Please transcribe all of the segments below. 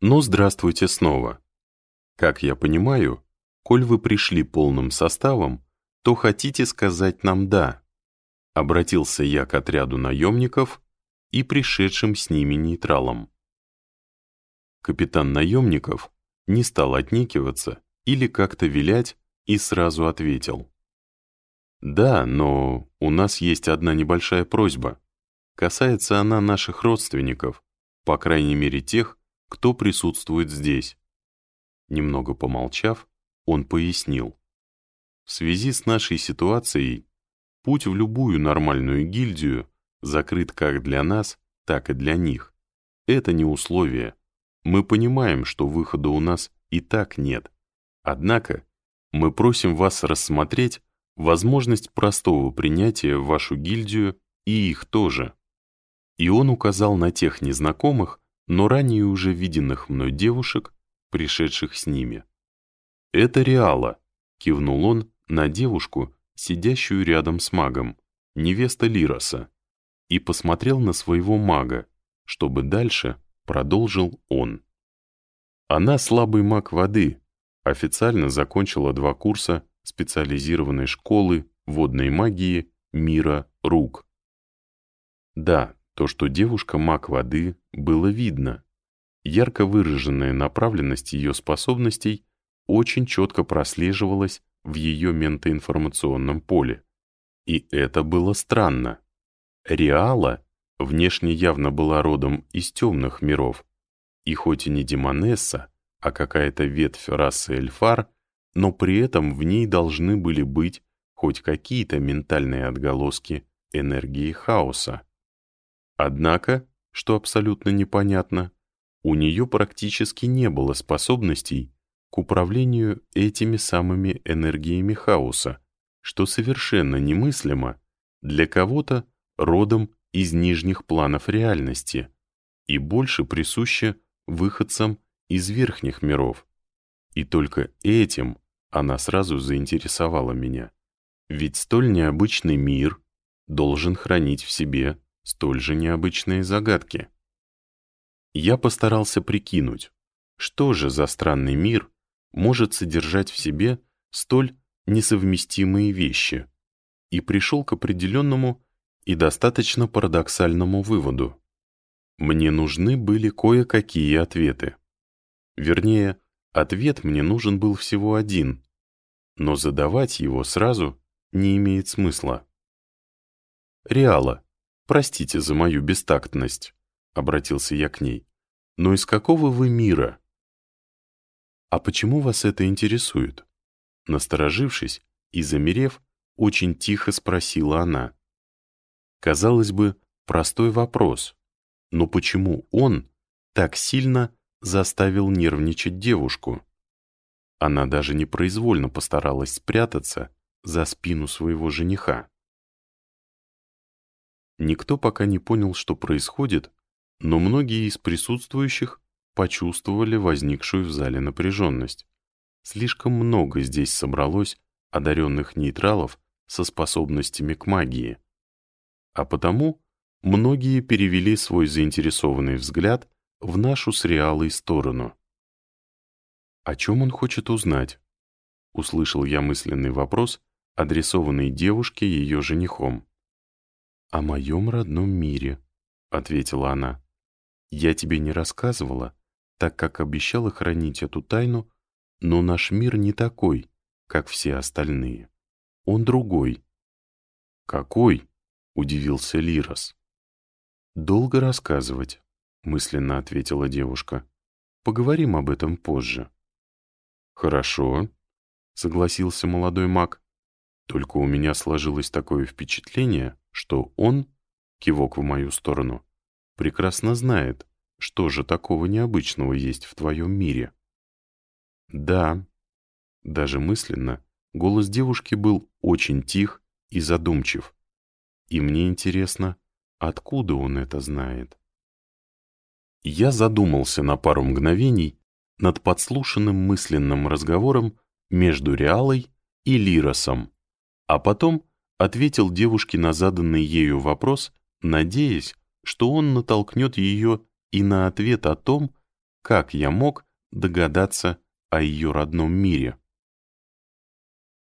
Ну, здравствуйте снова. Как я понимаю, коль вы пришли полным составом, то хотите сказать нам «да». Обратился я к отряду наемников и пришедшим с ними нейтралам. Капитан наемников не стал отнекиваться или как-то вилять и сразу ответил. «Да, но у нас есть одна небольшая просьба. Касается она наших родственников, по крайней мере тех, кто присутствует здесь. Немного помолчав, он пояснил. В связи с нашей ситуацией, путь в любую нормальную гильдию закрыт как для нас, так и для них. Это не условие. Мы понимаем, что выхода у нас и так нет. Однако мы просим вас рассмотреть возможность простого принятия в вашу гильдию и их тоже. И он указал на тех незнакомых, но ранее уже виденных мной девушек, пришедших с ними. «Это Реала», — кивнул он на девушку, сидящую рядом с магом, невеста Лироса, и посмотрел на своего мага, чтобы дальше продолжил он. Она слабый маг воды, официально закончила два курса специализированной школы водной магии мира рук. Да, то, что девушка маг воды, было видно. Ярко выраженная направленность ее способностей очень четко прослеживалась в ее ментоинформационном поле. И это было странно. Реала внешне явно была родом из темных миров, и хоть и не демонесса, а какая-то ветвь расы эльфар, но при этом в ней должны были быть хоть какие-то ментальные отголоски энергии хаоса. Однако, что абсолютно непонятно, у нее практически не было способностей к управлению этими самыми энергиями хаоса, что совершенно немыслимо для кого-то родом из нижних планов реальности и больше присуще выходцам из верхних миров. И только этим она сразу заинтересовала меня. Ведь столь необычный мир должен хранить в себе столь же необычные загадки. Я постарался прикинуть, что же за странный мир может содержать в себе столь несовместимые вещи, и пришел к определенному и достаточно парадоксальному выводу. Мне нужны были кое-какие ответы. Вернее, ответ мне нужен был всего один, но задавать его сразу не имеет смысла. Реала. «Простите за мою бестактность», — обратился я к ней. «Но из какого вы мира?» «А почему вас это интересует?» Насторожившись и замерев, очень тихо спросила она. Казалось бы, простой вопрос, но почему он так сильно заставил нервничать девушку? Она даже непроизвольно постаралась спрятаться за спину своего жениха. Никто пока не понял, что происходит, но многие из присутствующих почувствовали возникшую в зале напряженность. Слишком много здесь собралось одаренных нейтралов со способностями к магии. А потому многие перевели свой заинтересованный взгляд в нашу с Реалой сторону. «О чем он хочет узнать?» Услышал я мысленный вопрос, адресованный девушке ее женихом. «О моем родном мире», — ответила она. «Я тебе не рассказывала, так как обещала хранить эту тайну, но наш мир не такой, как все остальные. Он другой». «Какой?» — удивился Лирос. «Долго рассказывать», — мысленно ответила девушка. «Поговорим об этом позже». «Хорошо», — согласился молодой маг. «Только у меня сложилось такое впечатление, что он, кивок в мою сторону, прекрасно знает, что же такого необычного есть в твоем мире. Да, даже мысленно, голос девушки был очень тих и задумчив. И мне интересно, откуда он это знает. Я задумался на пару мгновений над подслушанным мысленным разговором между Реалой и Лиросом, а потом ответил девушке на заданный ею вопрос, надеясь, что он натолкнет ее и на ответ о том, как я мог догадаться о ее родном мире.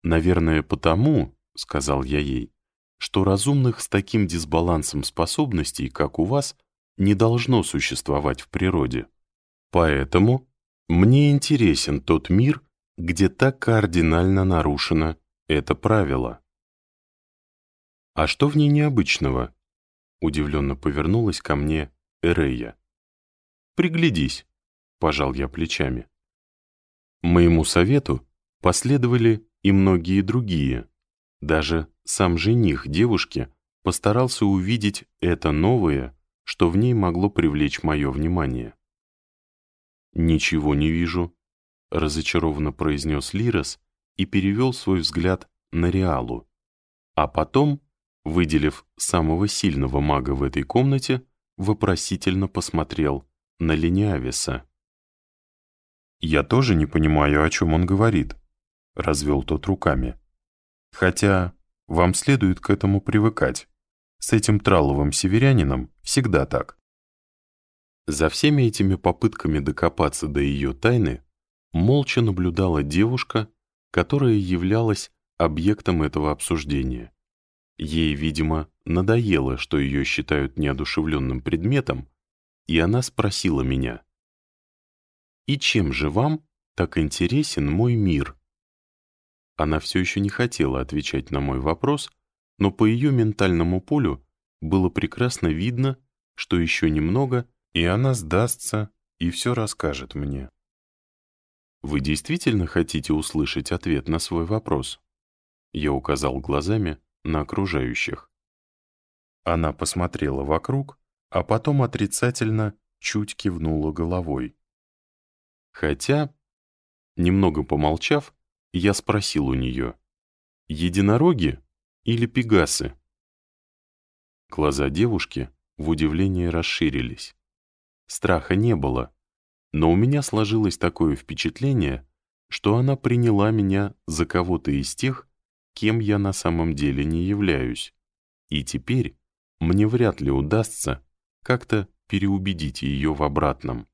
«Наверное, потому, — сказал я ей, — что разумных с таким дисбалансом способностей, как у вас, не должно существовать в природе. Поэтому мне интересен тот мир, где так кардинально нарушено это правило. «А что в ней необычного?» Удивленно повернулась ко мне Эрея. «Приглядись», — пожал я плечами. Моему совету последовали и многие другие. Даже сам жених девушки постарался увидеть это новое, что в ней могло привлечь мое внимание. «Ничего не вижу», — разочарованно произнес Лирос и перевел свой взгляд на Реалу. А потом, выделив самого сильного мага в этой комнате, вопросительно посмотрел на Лениависа. «Я тоже не понимаю, о чем он говорит», — развел тот руками. «Хотя вам следует к этому привыкать. С этим траловым северянином всегда так». За всеми этими попытками докопаться до ее тайны молча наблюдала девушка, которая являлась объектом этого обсуждения. Ей, видимо, надоело, что ее считают неодушевленным предметом, и она спросила меня, «И чем же вам так интересен мой мир?» Она все еще не хотела отвечать на мой вопрос, но по ее ментальному полю было прекрасно видно, что еще немного, и она сдастся и все расскажет мне. «Вы действительно хотите услышать ответ на свой вопрос?» Я указал глазами на окружающих. Она посмотрела вокруг, а потом отрицательно чуть кивнула головой. Хотя, немного помолчав, я спросил у нее, единороги или пегасы? Глаза девушки в удивлении расширились. Страха не было, но у меня сложилось такое впечатление, что она приняла меня за кого-то из тех, кем я на самом деле не являюсь. И теперь мне вряд ли удастся как-то переубедить ее в обратном.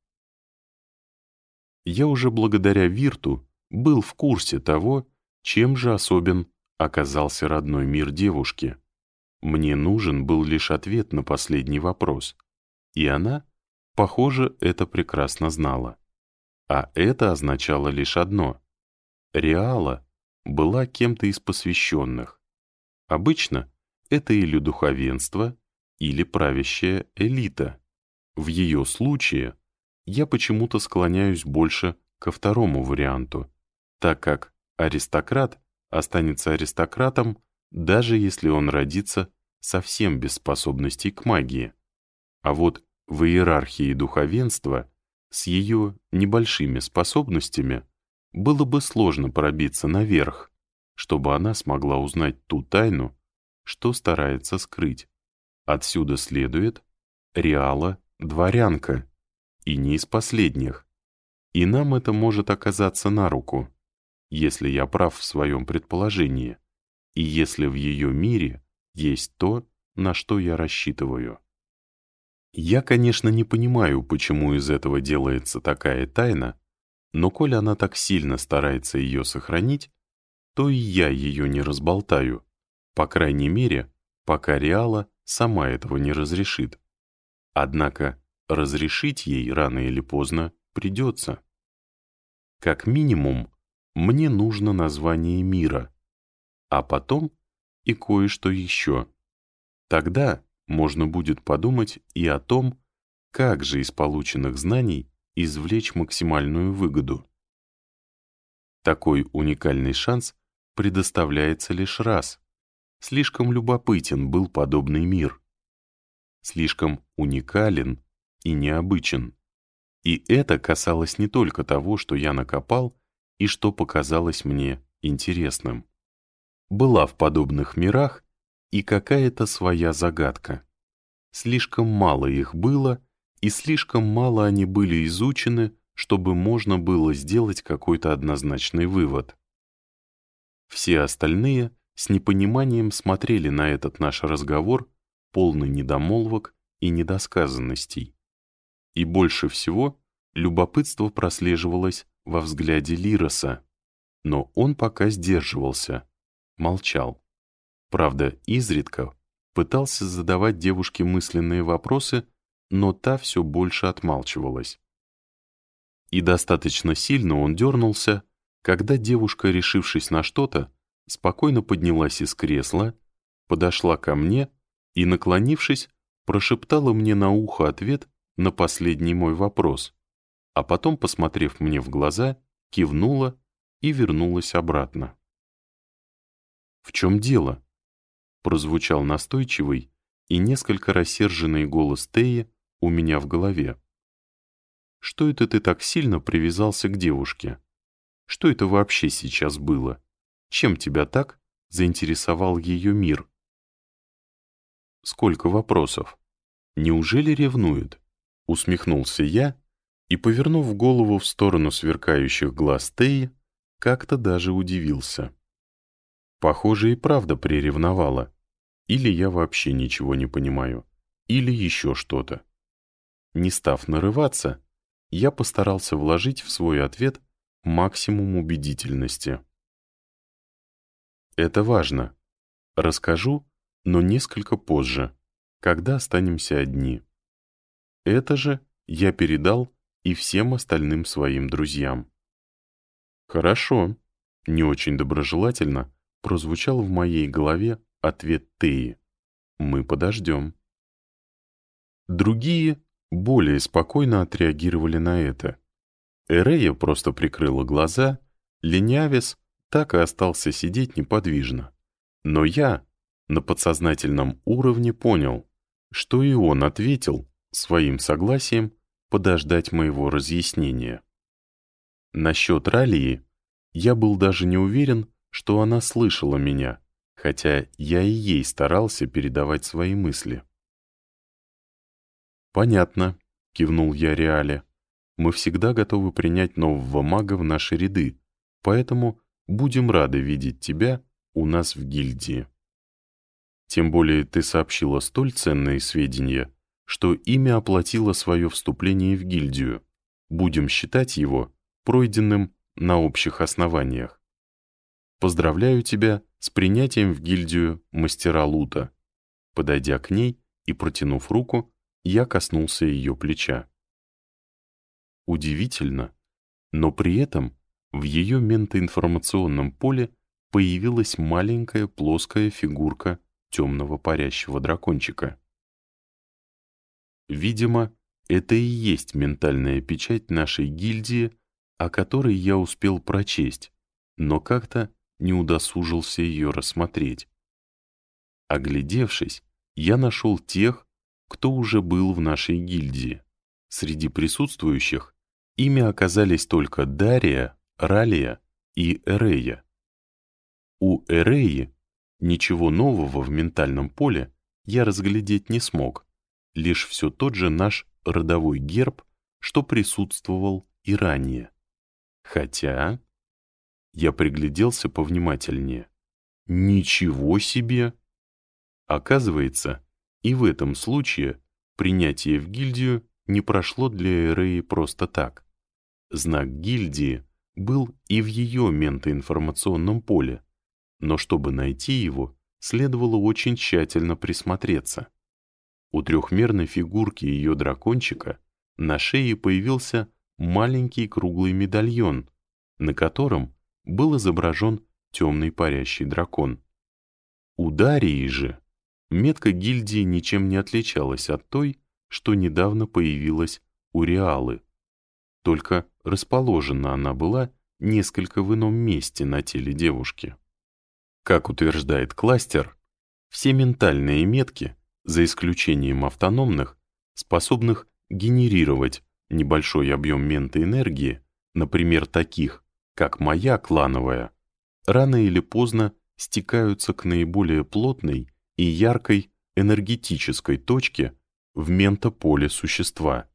Я уже благодаря Вирту был в курсе того, чем же особен оказался родной мир девушки. Мне нужен был лишь ответ на последний вопрос, и она Похоже, это прекрасно знала. А это означало лишь одно. Реала была кем-то из посвященных. Обычно это или духовенство, или правящая элита. В ее случае я почему-то склоняюсь больше ко второму варианту, так как аристократ останется аристократом, даже если он родится совсем без способностей к магии. А вот в иерархии духовенства с ее небольшими способностями было бы сложно пробиться наверх, чтобы она смогла узнать ту тайну, что старается скрыть. Отсюда следует Реала — дворянка, и не из последних. И нам это может оказаться на руку, если я прав в своем предположении, и если в ее мире есть то, на что я рассчитываю. Я, конечно, не понимаю, почему из этого делается такая тайна, но коль она так сильно старается ее сохранить, то и я ее не разболтаю, по крайней мере, пока Реала сама этого не разрешит. Однако разрешить ей рано или поздно придется. Как минимум, мне нужно название мира, а потом и кое-что еще. Тогда можно будет подумать и о том, как же из полученных знаний извлечь максимальную выгоду. Такой уникальный шанс предоставляется лишь раз. Слишком любопытен был подобный мир. Слишком уникален и необычен. И это касалось не только того, что я накопал и что показалось мне интересным. Была в подобных мирах и какая-то своя загадка. Слишком мало их было, и слишком мало они были изучены, чтобы можно было сделать какой-то однозначный вывод. Все остальные с непониманием смотрели на этот наш разговор, полный недомолвок и недосказанностей. И больше всего любопытство прослеживалось во взгляде Лироса, но он пока сдерживался, молчал. Правда, изредка пытался задавать девушке мысленные вопросы, но та все больше отмалчивалась. И достаточно сильно он дернулся, когда девушка, решившись на что-то, спокойно поднялась из кресла, подошла ко мне и, наклонившись, прошептала мне на ухо ответ на последний мой вопрос, а потом, посмотрев мне в глаза, кивнула и вернулась обратно. «В чем дело?» — прозвучал настойчивый и несколько рассерженный голос Теи у меня в голове. «Что это ты так сильно привязался к девушке? Что это вообще сейчас было? Чем тебя так заинтересовал ее мир?» «Сколько вопросов? Неужели ревнует?» — усмехнулся я и, повернув голову в сторону сверкающих глаз Теи, как-то даже удивился. Похоже, и правда приревновала. Или я вообще ничего не понимаю, или еще что-то. Не став нарываться, я постарался вложить в свой ответ максимум убедительности. Это важно. Расскажу, но несколько позже, когда останемся одни. Это же я передал и всем остальным своим друзьям. «Хорошо», — не очень доброжелательно прозвучал в моей голове ответ Теи. «Мы подождем». Другие более спокойно отреагировали на это. Эрея просто прикрыла глаза, Ленявис так и остался сидеть неподвижно. Но я на подсознательном уровне понял, что и он ответил своим согласием подождать моего разъяснения. Насчет Ралии я был даже не уверен, что она слышала меня, хотя я и ей старался передавать свои мысли. «Понятно», — кивнул я Реале. «Мы всегда готовы принять нового мага в наши ряды, поэтому будем рады видеть тебя у нас в гильдии». Тем более ты сообщила столь ценные сведения, что имя оплатило свое вступление в гильдию. Будем считать его пройденным на общих основаниях. Поздравляю тебя с принятием в гильдию мастера лута. Подойдя к ней и протянув руку, я коснулся ее плеча. Удивительно, но при этом в ее ментоинформационном поле появилась маленькая плоская фигурка темного парящего дракончика. Видимо, это и есть ментальная печать нашей гильдии, о которой я успел прочесть, но как-то не удосужился ее рассмотреть. Оглядевшись, я нашел тех, кто уже был в нашей гильдии. Среди присутствующих ими оказались только Дария, Ралия и Эрея. У Эреи ничего нового в ментальном поле я разглядеть не смог, лишь все тот же наш родовой герб, что присутствовал и ранее. Хотя... Я пригляделся повнимательнее. Ничего себе! Оказывается, и в этом случае принятие в гильдию не прошло для Эреи просто так. Знак гильдии был и в ее ментоинформационном поле, но чтобы найти его, следовало очень тщательно присмотреться. У трехмерной фигурки ее дракончика на шее появился маленький круглый медальон, на котором был изображен темный парящий дракон. У Дарии же метка гильдии ничем не отличалась от той, что недавно появилась у Реалы. Только расположена она была несколько в ином месте на теле девушки. Как утверждает кластер, все ментальные метки, за исключением автономных, способных генерировать небольшой объем ментоэнергии, например, таких, как моя клановая, рано или поздно стекаются к наиболее плотной и яркой энергетической точке в ментополе существа.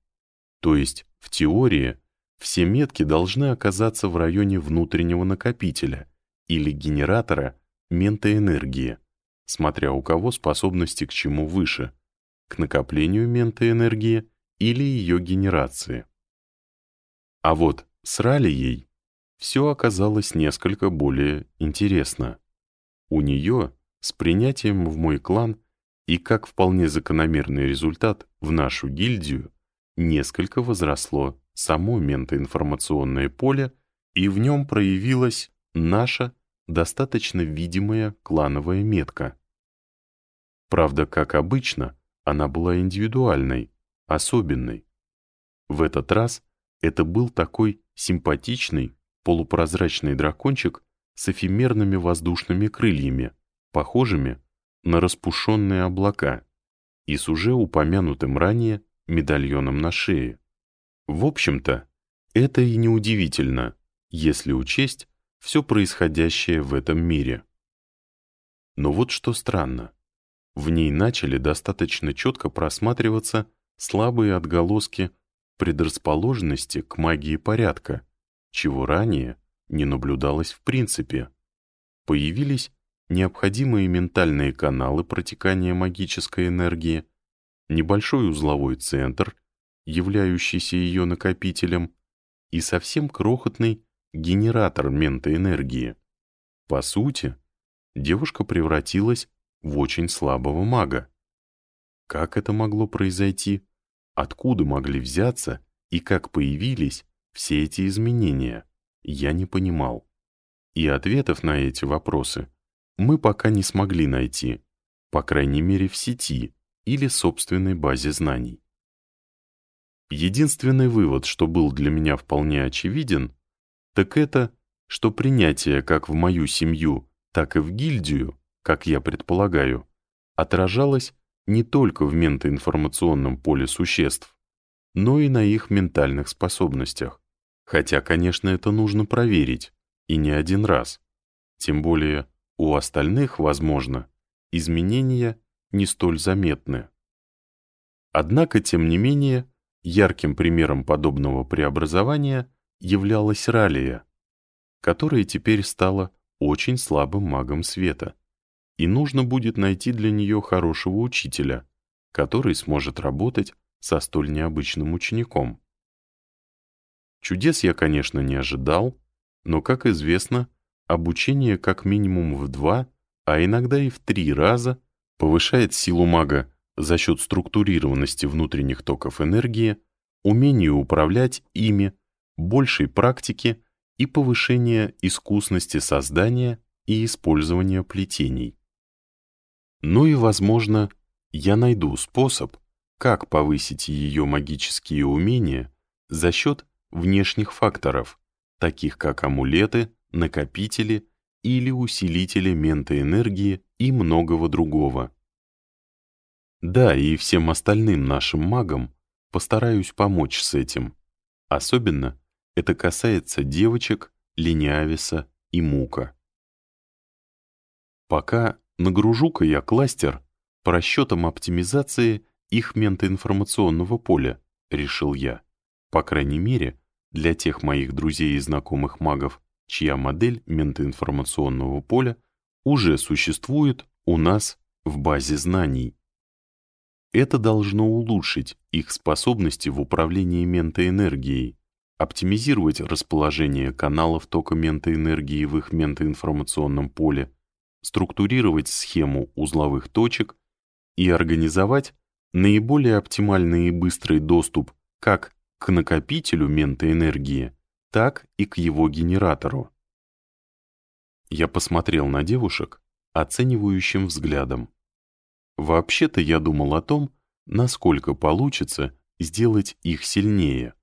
То есть, в теории, все метки должны оказаться в районе внутреннего накопителя или генератора ментоэнергии, смотря у кого способности к чему выше, к накоплению ментоэнергии или ее генерации. А вот с Ралией все оказалось несколько более интересно. У нее с принятием в мой клан и как вполне закономерный результат в нашу гильдию несколько возросло само ментоинформационное поле, и в нем проявилась наша достаточно видимая клановая метка. Правда, как обычно, она была индивидуальной, особенной. В этот раз это был такой симпатичный, полупрозрачный дракончик с эфемерными воздушными крыльями, похожими на распушенные облака, и с уже упомянутым ранее медальоном на шее. В общем-то, это и неудивительно, если учесть все происходящее в этом мире. Но вот что странно. В ней начали достаточно четко просматриваться слабые отголоски предрасположенности к магии порядка, чего ранее не наблюдалось в принципе. Появились необходимые ментальные каналы протекания магической энергии, небольшой узловой центр, являющийся ее накопителем, и совсем крохотный генератор ментоэнергии. По сути, девушка превратилась в очень слабого мага. Как это могло произойти? Откуда могли взяться и как появились все эти изменения, я не понимал. И ответов на эти вопросы мы пока не смогли найти, по крайней мере в сети или собственной базе знаний. Единственный вывод, что был для меня вполне очевиден, так это, что принятие как в мою семью, так и в гильдию, как я предполагаю, отражалось не только в ментоинформационном поле существ, но и на их ментальных способностях. Хотя, конечно, это нужно проверить, и не один раз. Тем более у остальных, возможно, изменения не столь заметны. Однако, тем не менее, ярким примером подобного преобразования являлась Ралия, которая теперь стала очень слабым магом света и нужно будет найти для нее хорошего учителя, который сможет работать со столь необычным учеником. Чудес я, конечно, не ожидал, но, как известно, обучение как минимум в два, а иногда и в три раза повышает силу мага за счет структурированности внутренних токов энергии, умения управлять ими, большей практики и повышения искусности создания и использования плетений. Ну и, возможно, я найду способ, как повысить ее магические умения за счет внешних факторов, таких как амулеты, накопители или усилители ментоэнергии и многого другого. Да, и всем остальным нашим магам постараюсь помочь с этим. Особенно это касается девочек, Лениависа и Мука. Пока Нагружу-ка я кластер по расчетам оптимизации их ментоинформационного поля, решил я. По крайней мере, для тех моих друзей и знакомых магов, чья модель ментоинформационного поля уже существует у нас в базе знаний. Это должно улучшить их способности в управлении ментоэнергией, оптимизировать расположение каналов тока ментоэнергии в их ментоинформационном поле, структурировать схему узловых точек и организовать наиболее оптимальный и быстрый доступ как к накопителю ментоэнергии, так и к его генератору. Я посмотрел на девушек оценивающим взглядом. Вообще-то я думал о том, насколько получится сделать их сильнее,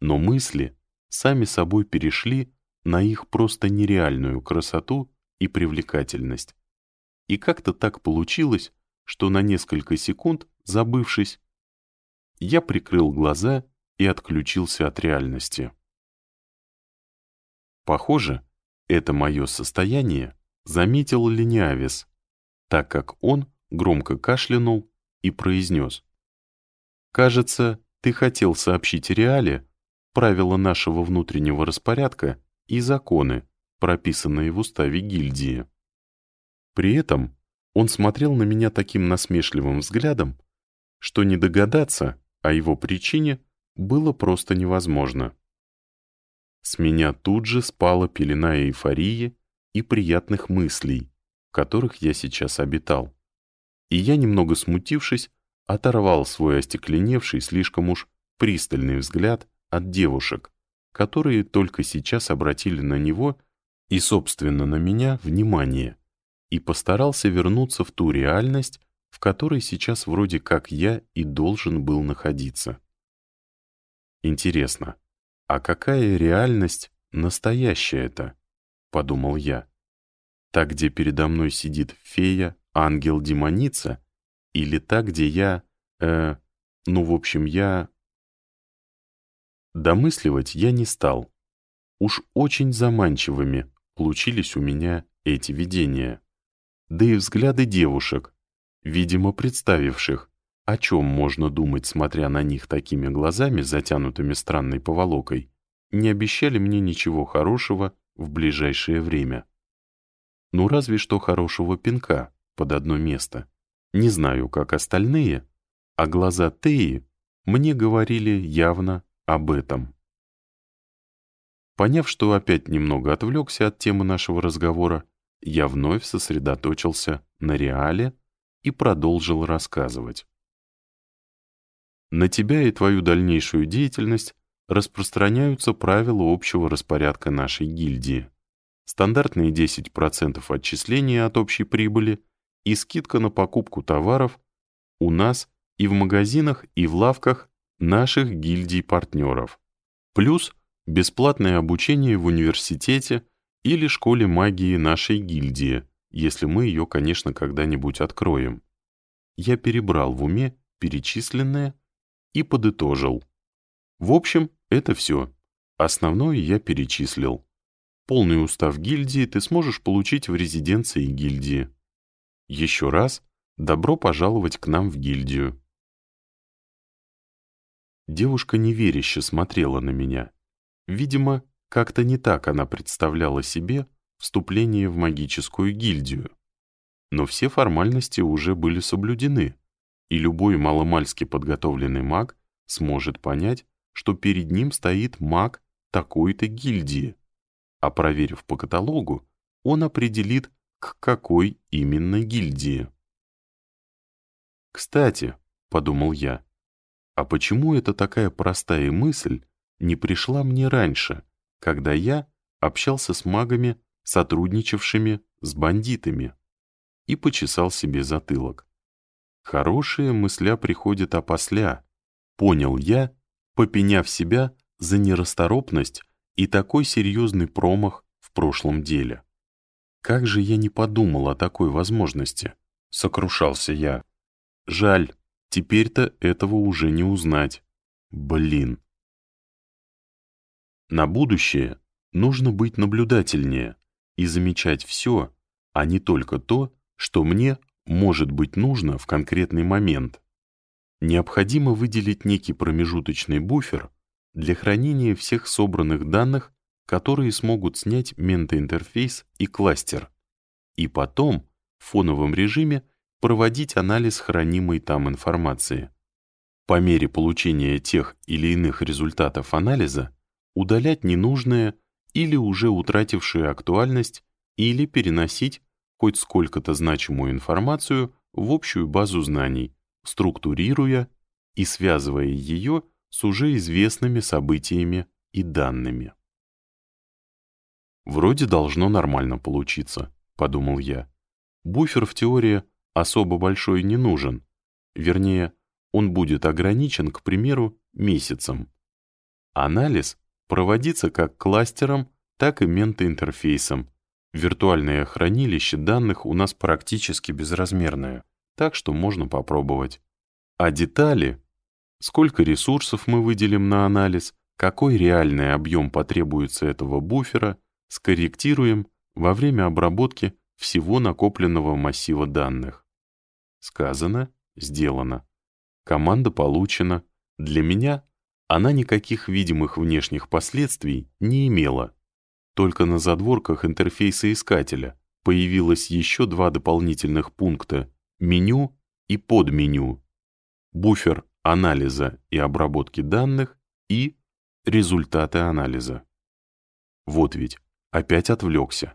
но мысли сами собой перешли на их просто нереальную красоту и привлекательность. И как-то так получилось, что на несколько секунд, забывшись, я прикрыл глаза и отключился от реальности. Похоже, это мое состояние заметил Лениавис, так как он громко кашлянул и произнес. «Кажется, ты хотел сообщить Реале правила нашего внутреннего распорядка и законы, прописанные в уставе гильдии. При этом он смотрел на меня таким насмешливым взглядом, что не догадаться о его причине было просто невозможно. С меня тут же спала пелена эйфории и приятных мыслей, в которых я сейчас обитал. И я, немного смутившись, оторвал свой остекленевший, слишком уж пристальный взгляд от девушек, которые только сейчас обратили на него и, собственно, на меня внимание, и постарался вернуться в ту реальность, в которой сейчас вроде как я и должен был находиться. Интересно, а какая реальность настоящая-то? Подумал я. Та, где передо мной сидит фея, ангел-демоница, или та, где я, э, ну, в общем, я... Домысливать я не стал. Уж очень заманчивыми получились у меня эти видения. Да и взгляды девушек, видимо, представивших, о чем можно думать, смотря на них такими глазами, затянутыми странной поволокой, не обещали мне ничего хорошего в ближайшее время. Ну, разве что хорошего пинка под одно место. Не знаю, как остальные, а глаза Теи мне говорили явно об этом. Поняв, что опять немного отвлекся от темы нашего разговора, я вновь сосредоточился на реале и продолжил рассказывать. На тебя и твою дальнейшую деятельность распространяются правила общего распорядка нашей гильдии. Стандартные 10% отчисления от общей прибыли и скидка на покупку товаров у нас и в магазинах, и в лавках наших гильдий-партнеров. Плюс бесплатное обучение в университете или школе магии нашей гильдии, если мы ее, конечно, когда-нибудь откроем. Я перебрал в уме перечисленное и подытожил. В общем, это все. Основное я перечислил. Полный устав гильдии ты сможешь получить в резиденции гильдии. Еще раз добро пожаловать к нам в гильдию. Девушка неверяще смотрела на меня. Видимо, как-то не так она представляла себе вступление в магическую гильдию. Но все формальности уже были соблюдены, и любой маломальски подготовленный маг сможет понять, что перед ним стоит маг такой-то гильдии, а проверив по каталогу, он определит, к какой именно гильдии. «Кстати», — подумал я, — «а почему эта такая простая мысль не пришла мне раньше, когда я общался с магами, сотрудничавшими с бандитами?» И почесал себе затылок. Хорошие мысля приходят опосля, понял я, попеняв себя за нерасторопность и такой серьезный промах в прошлом деле. Как же я не подумал о такой возможности, сокрушался я. Жаль, теперь-то этого уже не узнать. Блин. На будущее нужно быть наблюдательнее и замечать все, а не только то, что мне может быть нужно в конкретный момент. Необходимо выделить некий промежуточный буфер для хранения всех собранных данных, которые смогут снять ментоинтерфейс и кластер, и потом в фоновом режиме проводить анализ хранимой там информации. По мере получения тех или иных результатов анализа удалять ненужное или уже утратившее актуальность или переносить хоть сколько-то значимую информацию в общую базу знаний, структурируя и связывая ее с уже известными событиями и данными. «Вроде должно нормально получиться», — подумал я. «Буфер в теории особо большой не нужен. Вернее, он будет ограничен, к примеру, месяцем. Анализ проводится как кластером, так и ментоинтерфейсом. Виртуальное хранилище данных у нас практически безразмерное, так что можно попробовать. А детали, сколько ресурсов мы выделим на анализ, какой реальный объем потребуется этого буфера, скорректируем во время обработки всего накопленного массива данных. Сказано, сделано. Команда получена. Для меня она никаких видимых внешних последствий не имела. Только на задворках интерфейса искателя появилось еще два дополнительных пункта «Меню» и «Подменю», буфер анализа и обработки данных и результаты анализа. Вот ведь, опять отвлекся.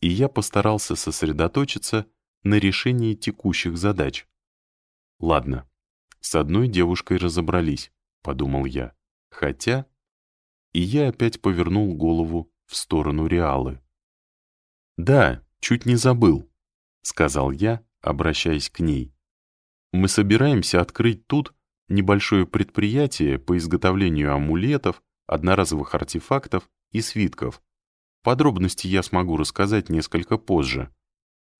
И я постарался сосредоточиться на решении текущих задач. Ладно, с одной девушкой разобрались, подумал я. Хотя... И я опять повернул голову в сторону Реалы. «Да, чуть не забыл», — сказал я, обращаясь к ней. «Мы собираемся открыть тут небольшое предприятие по изготовлению амулетов, одноразовых артефактов и свитков. Подробности я смогу рассказать несколько позже.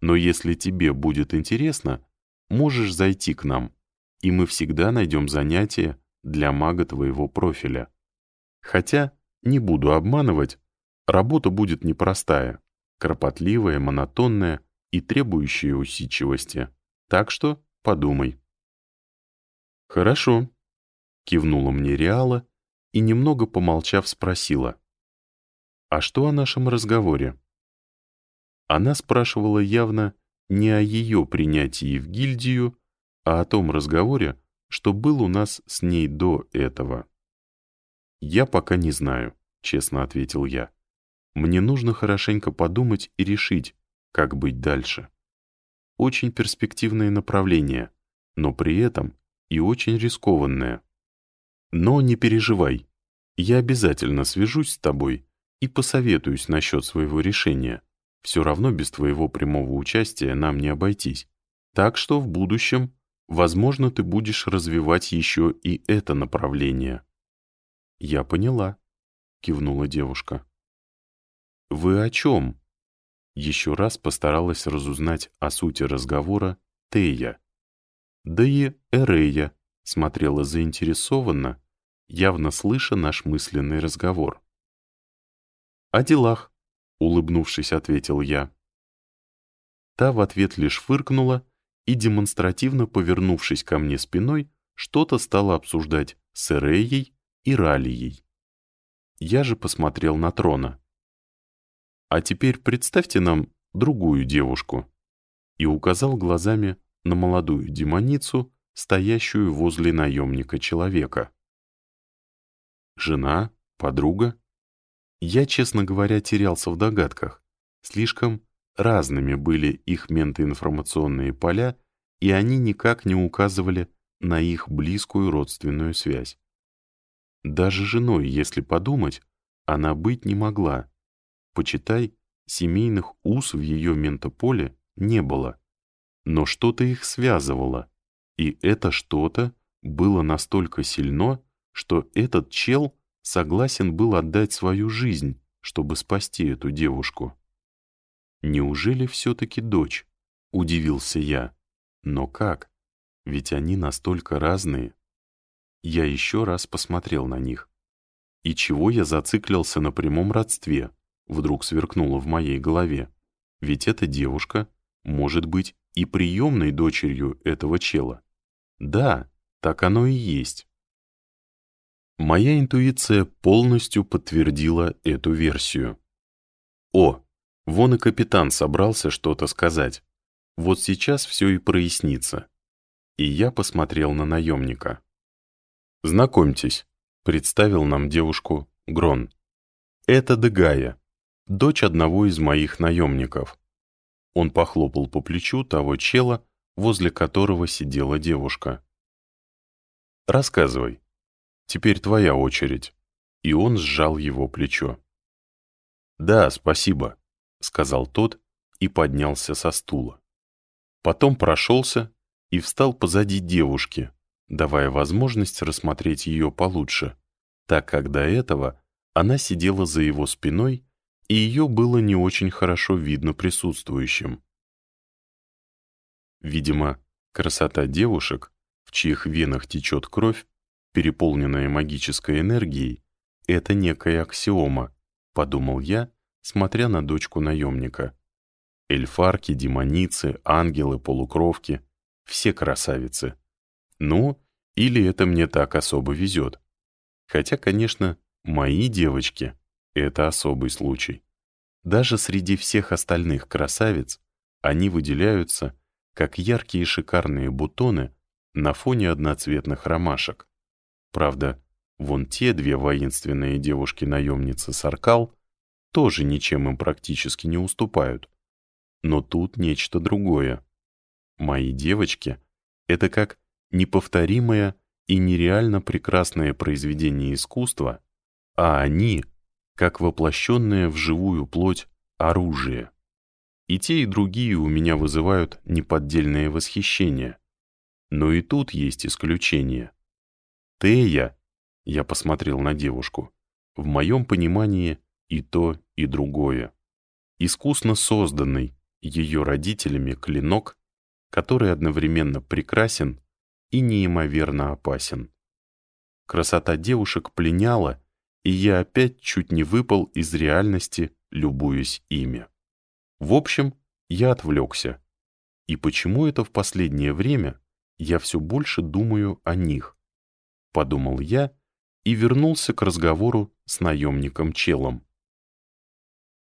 Но если тебе будет интересно, можешь зайти к нам, и мы всегда найдем занятие для мага твоего профиля. Хотя, не буду обманывать, работа будет непростая, кропотливая, монотонная и требующая усидчивости. Так что подумай. «Хорошо», — кивнула мне Реала и, немного помолчав, спросила. «А что о нашем разговоре?» Она спрашивала явно не о ее принятии в гильдию, а о том разговоре, что был у нас с ней до этого. «Я пока не знаю», — честно ответил я. «Мне нужно хорошенько подумать и решить, как быть дальше. Очень перспективное направление, но при этом и очень рискованное. Но не переживай, я обязательно свяжусь с тобой и посоветуюсь насчет своего решения. Все равно без твоего прямого участия нам не обойтись. Так что в будущем, возможно, ты будешь развивать еще и это направление. «Я поняла», — кивнула девушка. «Вы о чем?» Еще раз постаралась разузнать о сути разговора Тея. Да и Эрея смотрела заинтересованно, явно слыша наш мысленный разговор. «О делах», — улыбнувшись, ответил я. Та в ответ лишь фыркнула и, демонстративно повернувшись ко мне спиной, что-то стала обсуждать с Эреей и Ралией. Я же посмотрел на трона. «А теперь представьте нам другую девушку», и указал глазами на молодую демоницу, стоящую возле наемника человека. Жена, подруга? Я, честно говоря, терялся в догадках. Слишком разными были их ментоинформационные поля, и они никак не указывали на их близкую родственную связь. Даже женой, если подумать, она быть не могла. Почитай, семейных уз в ее ментополе не было но что-то их связывало, и это что-то было настолько сильно, что этот чел согласен был отдать свою жизнь, чтобы спасти эту девушку. «Неужели все-таки дочь?» — удивился я. «Но как? Ведь они настолько разные». Я еще раз посмотрел на них. И чего я зациклился на прямом родстве, вдруг сверкнуло в моей голове. Ведь эта девушка может быть и приемной дочерью этого чела. Да, так оно и есть. Моя интуиция полностью подтвердила эту версию. О, вон и капитан собрался что-то сказать. Вот сейчас все и прояснится. И я посмотрел на наемника. «Знакомьтесь», — представил нам девушку Грон. «Это Дегая, дочь одного из моих наемников. Он похлопал по плечу того чела, возле которого сидела девушка. «Рассказывай. Теперь твоя очередь». И он сжал его плечо. «Да, спасибо», — сказал тот и поднялся со стула. Потом прошелся и встал позади девушки, давая возможность рассмотреть ее получше, так как до этого она сидела за его спиной и ее было не очень хорошо видно присутствующим. Видимо, красота девушек, в чьих венах течет кровь, переполненная магической энергией, это некая аксиома, подумал я, смотря на дочку наемника. Эльфарки, демоницы, ангелы, полукровки — все красавицы. Ну, или это мне так особо везет. Хотя, конечно, мои девочки это особый случай. Даже среди всех остальных красавиц они выделяются, как яркие шикарные бутоны на фоне одноцветных ромашек. Правда, вон те две воинственные девушки-наемницы Саркал тоже ничем им практически не уступают. Но тут нечто другое. Мои девочки — это как неповторимое и нереально прекрасное произведение искусства, а они — как воплощенное в живую плоть оружие. И те, и другие у меня вызывают неподдельное восхищение. Но и тут есть исключение. Тея, я посмотрел на девушку, в моем понимании и то, и другое. Искусно созданный ее родителями клинок, который одновременно прекрасен и неимоверно опасен. Красота девушек пленяла, и я опять чуть не выпал из реальности, любуясь ими. В общем, я отвлекся. И почему это в последнее время я все больше думаю о них? Подумал я и вернулся к разговору с наемником Челом.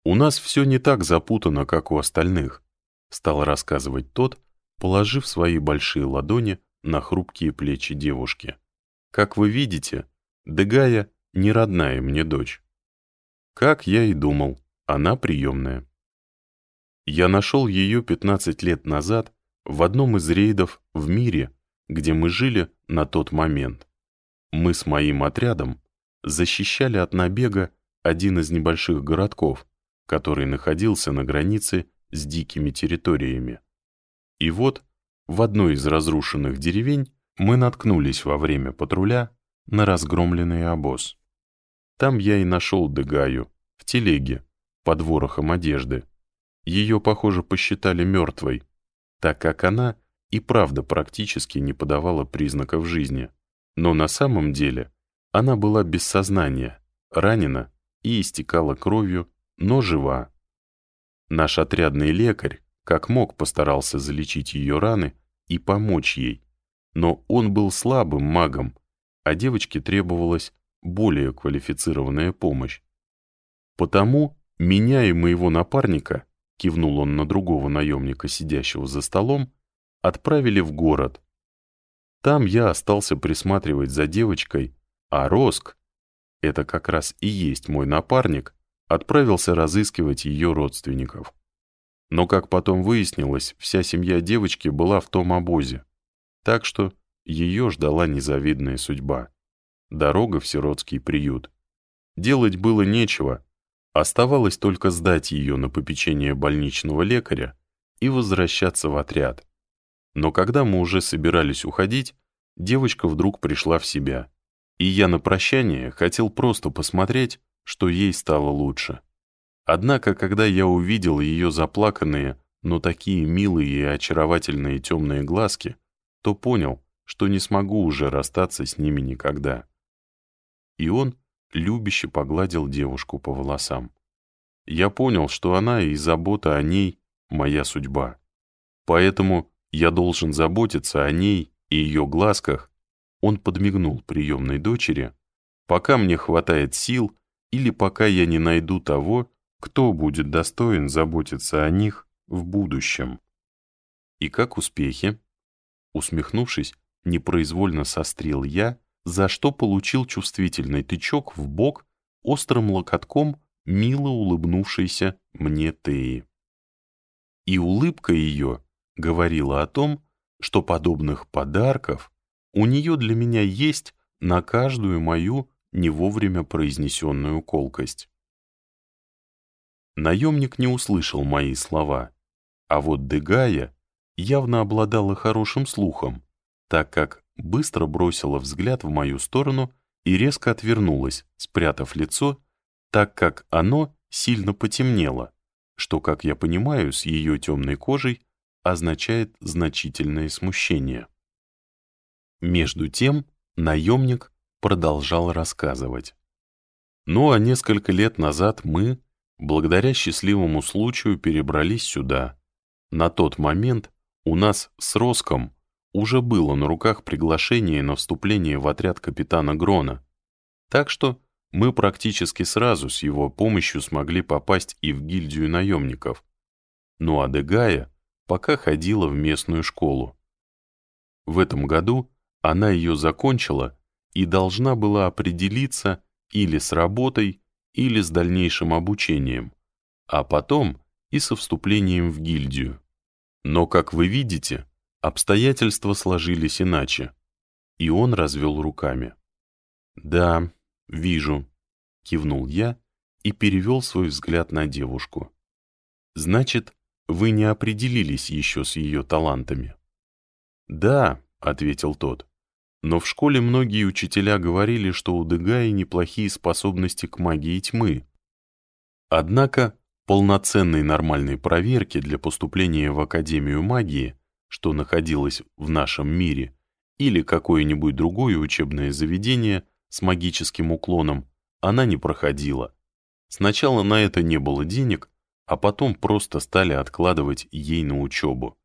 «У нас все не так запутано, как у остальных», — стал рассказывать тот, положив свои большие ладони на хрупкие плечи девушки. «Как вы видите, Дегая не родная мне дочь. Как я и думал, она приемная. Я нашел ее 15 лет назад в одном из рейдов в мире, где мы жили на тот момент. Мы с моим отрядом защищали от набега один из небольших городков, который находился на границе с дикими территориями. И вот в одной из разрушенных деревень мы наткнулись во время патруля на разгромленный обоз. Там я и нашел Дегаю, в телеге, под ворохом одежды. Ее, похоже, посчитали мертвой, так как она и правда практически не подавала признаков жизни. Но на самом деле она была без сознания, ранена и истекала кровью, но жива. Наш отрядный лекарь, как мог, постарался залечить ее раны и помочь ей. Но он был слабым магом, а девочке требовалась более квалифицированная помощь. Потому меня и моего напарника, кивнул он на другого наемника, сидящего за столом, отправили в город. Там я остался присматривать за девочкой, а Роск, это как раз и есть мой напарник, отправился разыскивать ее родственников. Но, как потом выяснилось, вся семья девочки была в том обозе. Так что ее ждала незавидная судьба. Дорога в сиротский приют. Делать было нечего. Оставалось только сдать ее на попечение больничного лекаря и возвращаться в отряд. Но когда мы уже собирались уходить, девочка вдруг пришла в себя. И я на прощание хотел просто посмотреть, что ей стало лучше. Однако, когда я увидел ее заплаканные, но такие милые и очаровательные темные глазки, то понял, что не смогу уже расстаться с ними никогда. И он любяще погладил девушку по волосам. Я понял, что она и забота о ней — моя судьба. Поэтому я должен заботиться о ней и ее глазках. Он подмигнул приемной дочери, пока мне хватает сил или пока я не найду того, кто будет достоин заботиться о них в будущем. И как успехи? Усмехнувшись, непроизвольно сострил я, за что получил чувствительный тычок в бок острым локотком мило улыбнувшейся мне Теи. И улыбка ее говорила о том, что подобных подарков у нее для меня есть на каждую мою не вовремя произнесенную колкость. Наемник не услышал мои слова, а вот Дегая явно обладала хорошим слухом, так как быстро бросила взгляд в мою сторону и резко отвернулась, спрятав лицо, так как оно сильно потемнело, что, как я понимаю, с ее темной кожей означает значительное смущение. Между тем наемник продолжал рассказывать. Ну а несколько лет назад мы, благодаря счастливому случаю, перебрались сюда. На тот момент у нас с Роском уже было на руках приглашение на вступление в отряд капитана Грона. Так что мы практически сразу с его помощью смогли попасть и в гильдию наемников. Ну а Дегая пока ходила в местную школу. В этом году она ее закончила и должна была определиться или с работой, или с дальнейшим обучением, а потом и со вступлением в гильдию. Но, как вы видите, обстоятельства сложились иначе, и он развел руками. «Да, вижу», — кивнул я и перевел свой взгляд на девушку. «Значит, вы не определились еще с ее талантами?» «Да», — ответил тот, «но в школе многие учителя говорили, что у Дегаи неплохие способности к магии тьмы. Однако полноценной нормальной проверки для поступления в Академию магии, что находилось в нашем мире, или какое-нибудь другое учебное заведение с магическим уклоном, она не проходила. Сначала на это не было денег, а потом просто стали откладывать ей на учебу.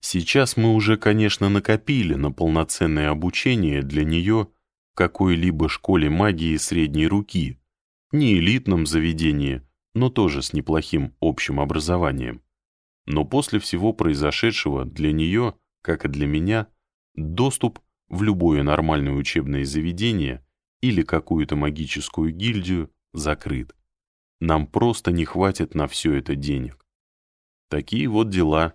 Сейчас мы уже, конечно, накопили на полноценное обучение для нее в какой-либо школе магии средней руки, не элитном заведении, но тоже с неплохим общим образованием. Но после всего произошедшего для нее, как и для меня, доступ в любое нормальное учебное заведение или какую-то магическую гильдию закрыт. Нам просто не хватит на все это денег. Такие вот дела.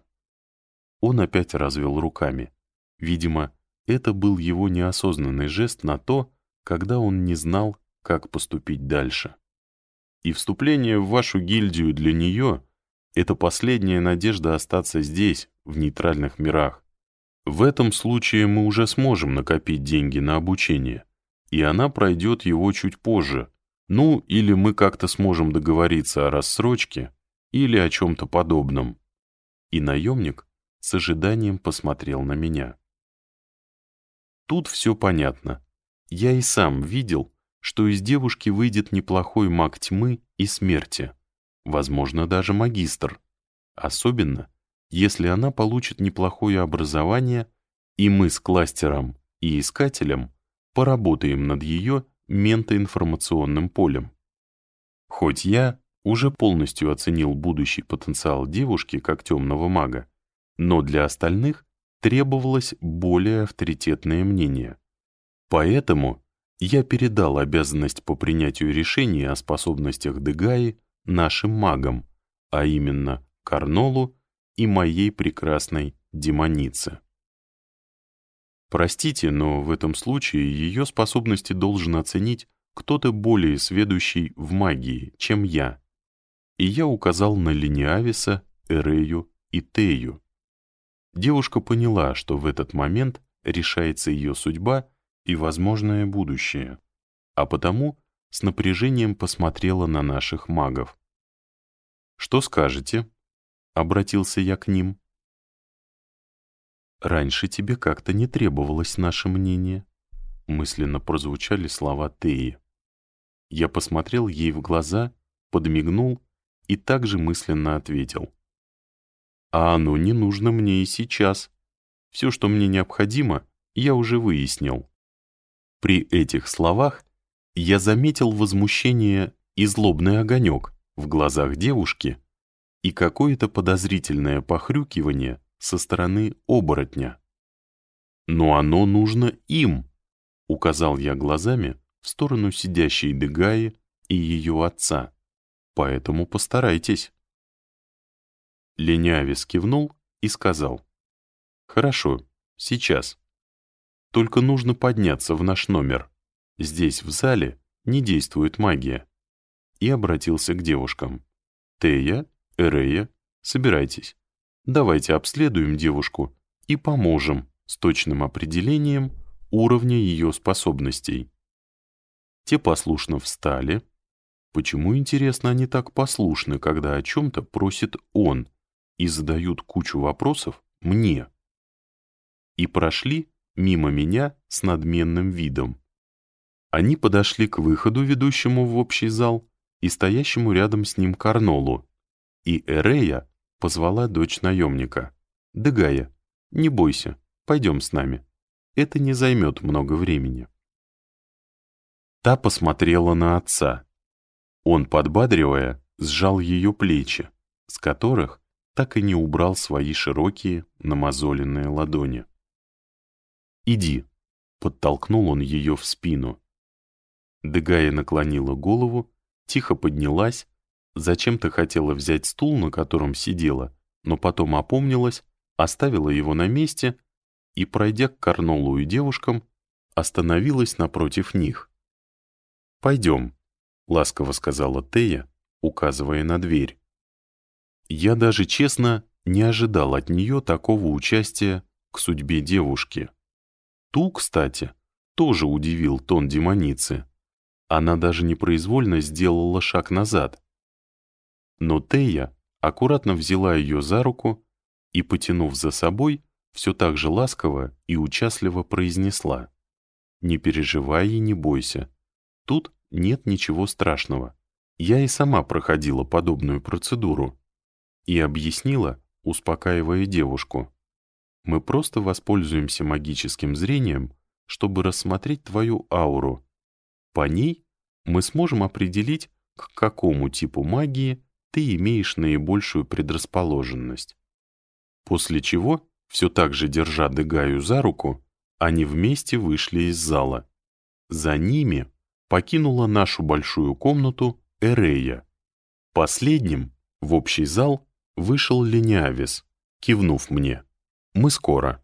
Он опять развел руками. Видимо, это был его неосознанный жест на то, когда он не знал, как поступить дальше. И вступление в вашу гильдию для нее — это последняя надежда остаться здесь, в нейтральных мирах. В этом случае мы уже сможем накопить деньги на обучение, и она пройдет его чуть позже. Ну, или мы как-то сможем договориться о рассрочке или о чем-то подобном. И наемник с ожиданием посмотрел на меня. Тут все понятно. Я и сам видел, что из девушки выйдет неплохой маг тьмы и смерти, возможно, даже магистр. Особенно, если она получит неплохое образование, и мы с кластером и искателем поработаем над ее ментоинформационным полем. Хоть я уже полностью оценил будущий потенциал девушки как темного мага, но для остальных требовалось более авторитетное мнение. Поэтому я передал обязанность по принятию решения о способностях Дегаи нашим магам, а именно Карнолу и моей прекрасной демонице. Простите, но в этом случае ее способности должен оценить кто-то более сведущий в магии, чем я. И я указал на Линиависа, Эрею и Тею. Девушка поняла, что в этот момент решается ее судьба и возможное будущее, а потому с напряжением посмотрела на наших магов. «Что скажете?» — обратился я к ним. «Раньше тебе как-то не требовалось наше мнение», — мысленно прозвучали слова Теи. Я посмотрел ей в глаза, подмигнул и также мысленно ответил. «А оно не нужно мне и сейчас. Все, что мне необходимо, я уже выяснил». При этих словах я заметил возмущение и злобный огонек в глазах девушки и какое-то подозрительное похрюкивание со стороны оборотня. «Но оно нужно им», — указал я глазами в сторону сидящей Дегаи и ее отца. «Поэтому постарайтесь». Ленявис кивнул и сказал. «Хорошо, сейчас. Только нужно подняться в наш номер. Здесь, в зале, не действует магия». И обратился к девушкам. «Тея, Эрея, собирайтесь. Давайте обследуем девушку и поможем с точным определением уровня ее способностей. Те послушно встали. Почему, интересно, они так послушны, когда о чем-то просит он и задают кучу вопросов мне? И прошли мимо меня с надменным видом. Они подошли к выходу, ведущему в общий зал, и стоящему рядом с ним Карнолу, и Эрея Позвала дочь наемника. «Дегая, не бойся, пойдем с нами. Это не займет много времени». Та посмотрела на отца. Он, подбадривая, сжал ее плечи, с которых так и не убрал свои широкие намазоленные ладони. «Иди», — подтолкнул он ее в спину. Дегая наклонила голову тихо поднялась, зачем-то хотела взять стул, на котором сидела, но потом опомнилась, оставила его на месте и, пройдя к Карнолу и девушкам, остановилась напротив них. «Пойдем», — ласково сказала Тея, указывая на дверь. Я даже, честно, не ожидал от нее такого участия к судьбе девушки. Ту, кстати, тоже удивил тон демоницы. Она даже непроизвольно сделала шаг назад. Но Тея аккуратно взяла ее за руку и, потянув за собой, все так же ласково и участливо произнесла. «Не переживай и не бойся. Тут нет ничего страшного. Я и сама проходила подобную процедуру». И объяснила, успокаивая девушку. «Мы просто воспользуемся магическим зрением, чтобы рассмотреть твою ауру. По ней мы сможем определить, к какому типу магии ты имеешь наибольшую предрасположенность. После чего, все так же держа Дегаю за руку, они вместе вышли из зала. За ними покинула нашу большую комнату Эрея. Последним в общий зал вышел Лениавис, кивнув мне. «Мы скоро».